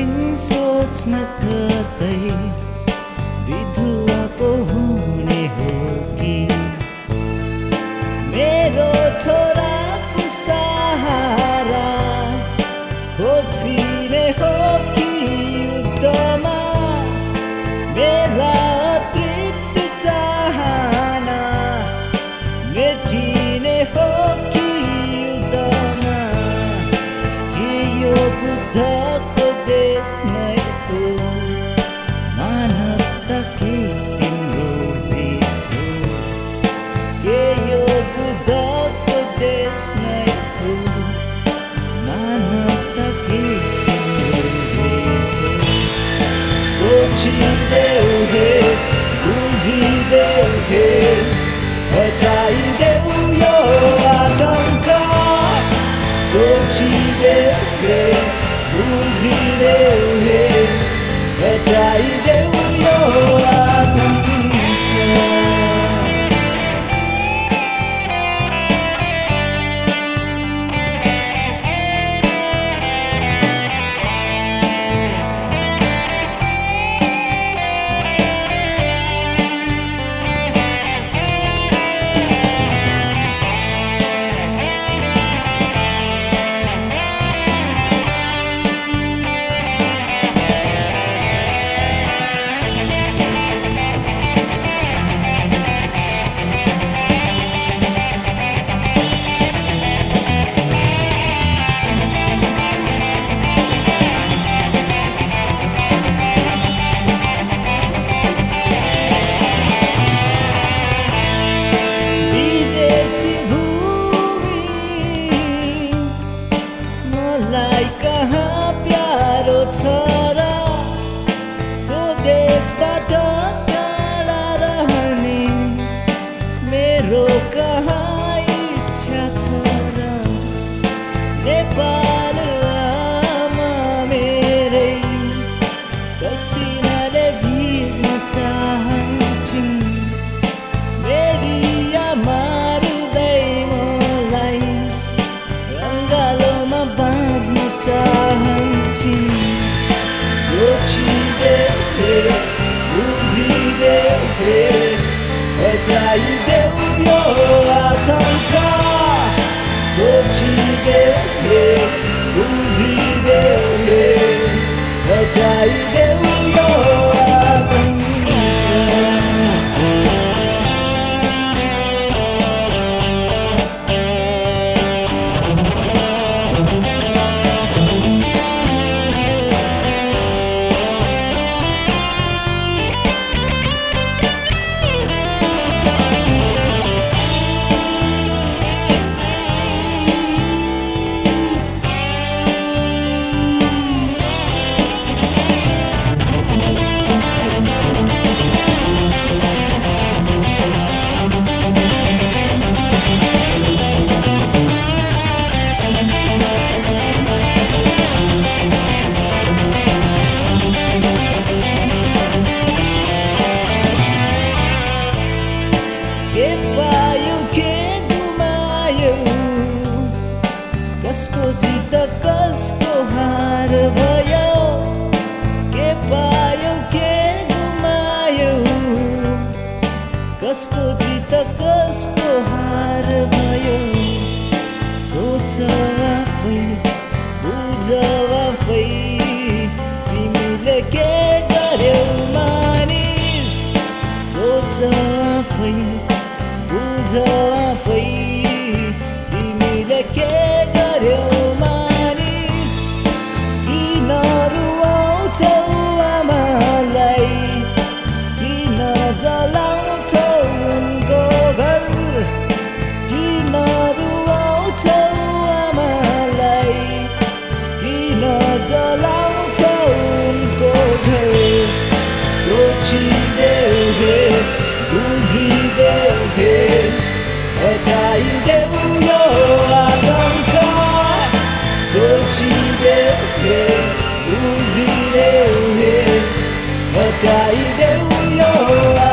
दिन सोच्न कतै विधुवा पो हुने हो कि? मेरो छोरा सहारा होसिरे हो कि युद्धमा? मेरा तृप्त चाहना मेटिने हो कि युद्धमा? कि यो बुद्ध wis padha またいでるよ